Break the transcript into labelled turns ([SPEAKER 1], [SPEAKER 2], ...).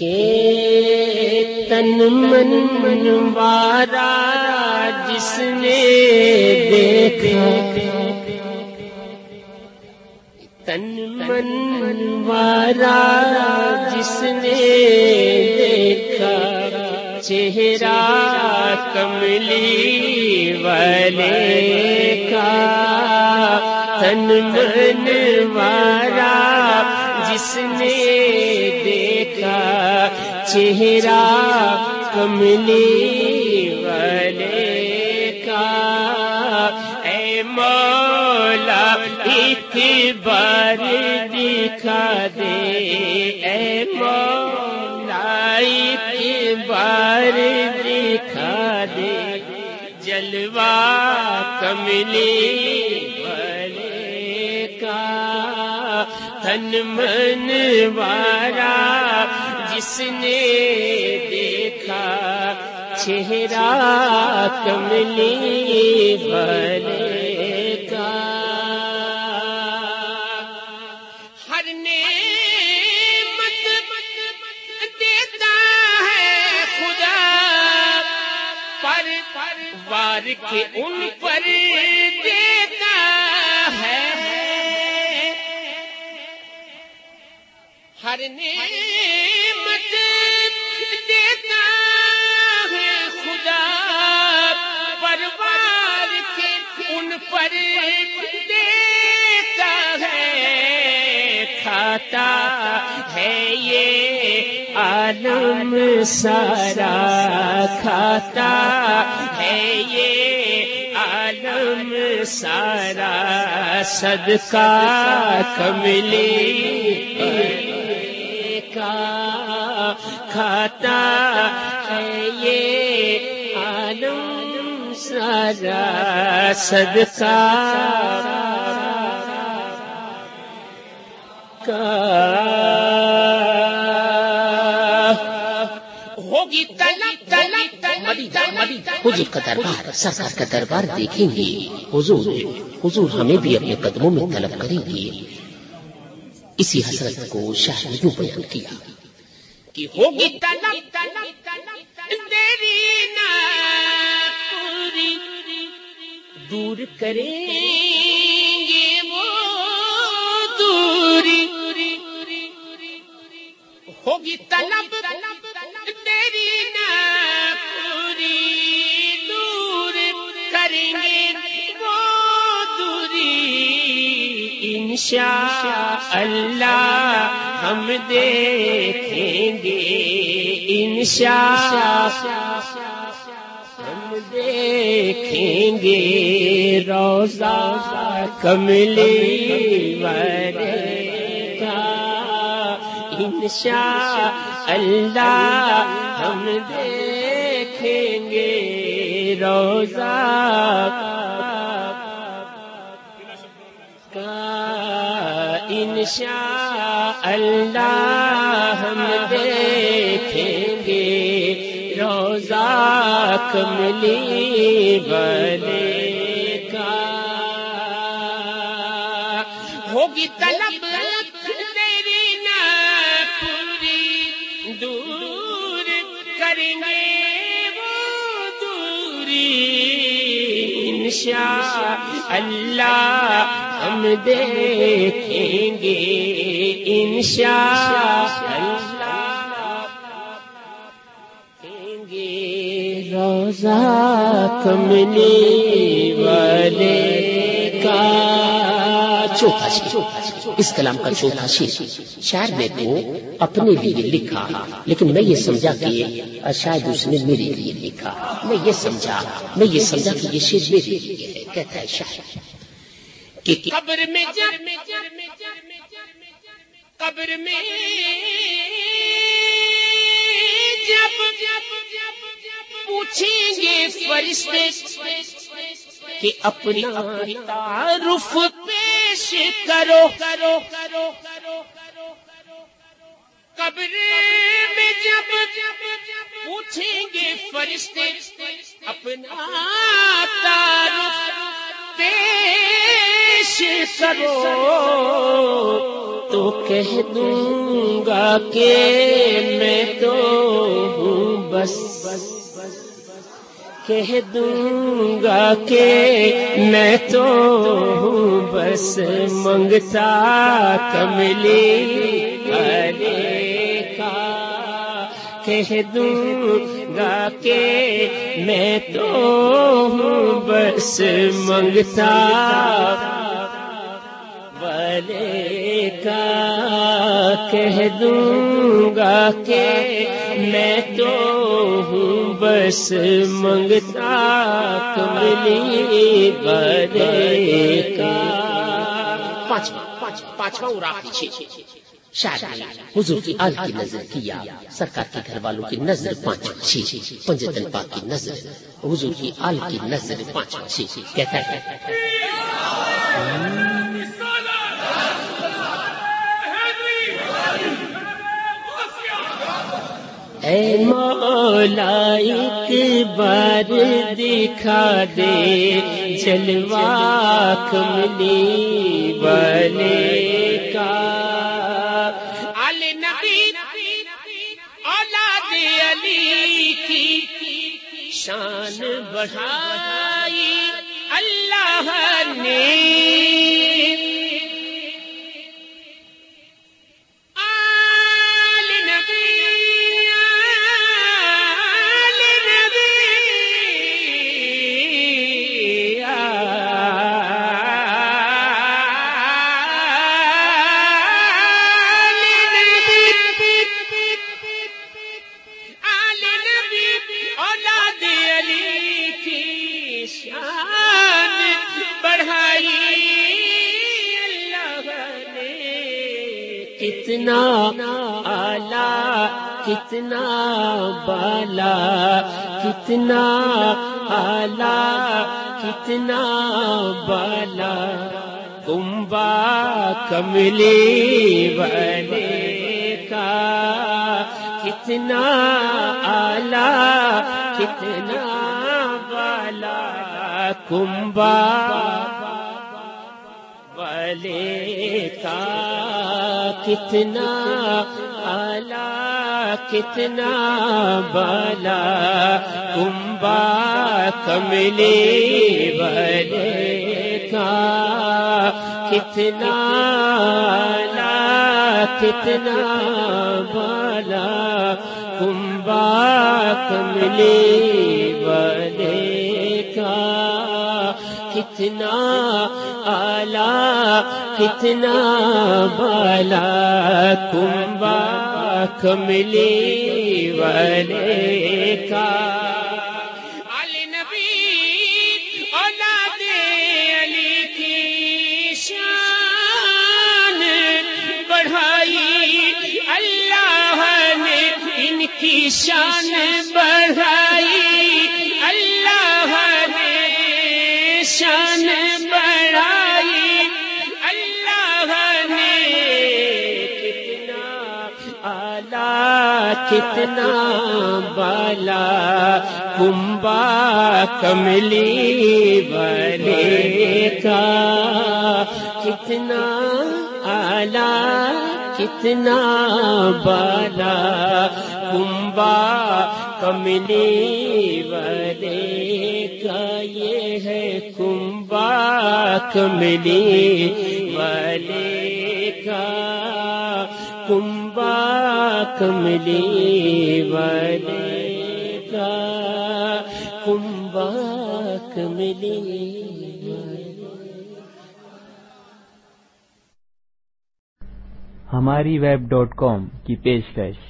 [SPEAKER 1] کہ تن من منوارا جس نے دیکھا۔ تن من منوارا جس نے دیکھا۔ چہرہ کملی والے کا۔ تن منوارا جس نے چہرہ کملی والے کا۔ اے مولا، ایک بار دکھا دے۔ اے مولا، ایک بار دکھا دے۔ جلوہ کملی والے کا۔ تن من وارا جس نے دیکھا، چہرہ کملی بھلے کا۔ ہر نے دیتا ہے خدا، پر وار کے ان پر دیتا ہے۔ ہر نعمت خدا پروار کے ان پر دیتا ہے، کھاتا ہے یہ عالم سارا، کھاتا ہے یہ عالم سارا، صدقہ کملی۔ کا کھاتا ہے یہ عالم سارا صدقہ ہوگی
[SPEAKER 2] حضور کا دربار سرکار کا دربار دیکھیں گے۔ حضور حضور ہمیں بھی اپنے قدموں میں طلب کریں گے۔ اسی حسرت کو شاہ نے بیان کیا۔
[SPEAKER 1] کی ہوگی طلب تیری نا پوری دور کریں گے وہ دوری۔ ہوگی طلب انشاء اللہ ہم دیکھیں گے انشاء ہم دیکھیں گے روزہ کملی والے کا انشاء اللہ ہم دیکھیں گے روزہ انشاء اللہ ہم دیکھیں گے روزہ کملی بلے کا ہوگی طلب تیری نا پوری دور کریں گے انشاء اللہ ہم دیکھیں گے انشاء اللہ گے۔ روزہ کملی والے کا
[SPEAKER 2] چوتھا شیر۔ اس کلام کا چوتھا شیر۔ شاعر نے تو اپنے لیے لکھا، لیکن میں یہ سمجھا کہ شاید اس نے میرے لیے لکھا۔ میں یہ سمجھا، میں یہ سمجھا کہ یہ شیر میرے لیے ہے۔ کہتا ہے شاعر کہ
[SPEAKER 1] قبر میں قبر میں جب پوچھیں گے فرشتے کہ اپنا تعارف پیش کرو۔ کرو کرو کرو قبر میں جب پوچھیں گے فرشتے، اپنا تعارف پیش کرو۔ تو کہہ دوں گا کہ میں تو ہوں بس۔ کہہ دوں گا کہ میں تو ہوں بس منگتا کملی ارے کا۔ کہہ دوں گا کہ میں تو ہوں بس منگتا والے کا۔ کہہ دوں گا کہ میں تو ہوں بس منگتا کملی بڑے کا پانچواں شاید حضور کی آل کی نظر کیا سرکار کے گھر والوں کی نظر پانچ چھ۔ پنجتن پاک کی نظر، حضور کی آل کی نظر پانچ چھ۔ کہتا ہے اے مولا ایک بار دکھا دے جلوا کملی والے کا۔
[SPEAKER 3] علی نبی، اولاد علی کی
[SPEAKER 1] شان
[SPEAKER 3] بڑھا۔
[SPEAKER 1] کتنا آلہ، کتنا بالا، کتنا آلہ، کتنا بالا۔ کمبا کملی والے کا کتنا آلہ، کتنا بالا۔ کمبا والے کا کتنا آلہ، کتنا بالا کمبا کملی والے کا کتنا آلہ، کتنا بالا کمبا کملی کتنا آلہ، کتنا بالا کمبا کملی والے کا۔
[SPEAKER 3] علی نبی، اولاد علی کی شان بڑھائی۔ اللہ نے ان کی شان بڑھائی۔
[SPEAKER 1] کتنا بالا کمبا کملی والے کا کتنا آلہ کتنا بالا کمبا کملی والے کا یہ ہے کمبا کملی والے کا کمبا کملی والے کا کمبا کملی
[SPEAKER 4] ہماری ویب ڈاٹ کام کی پیشکش۔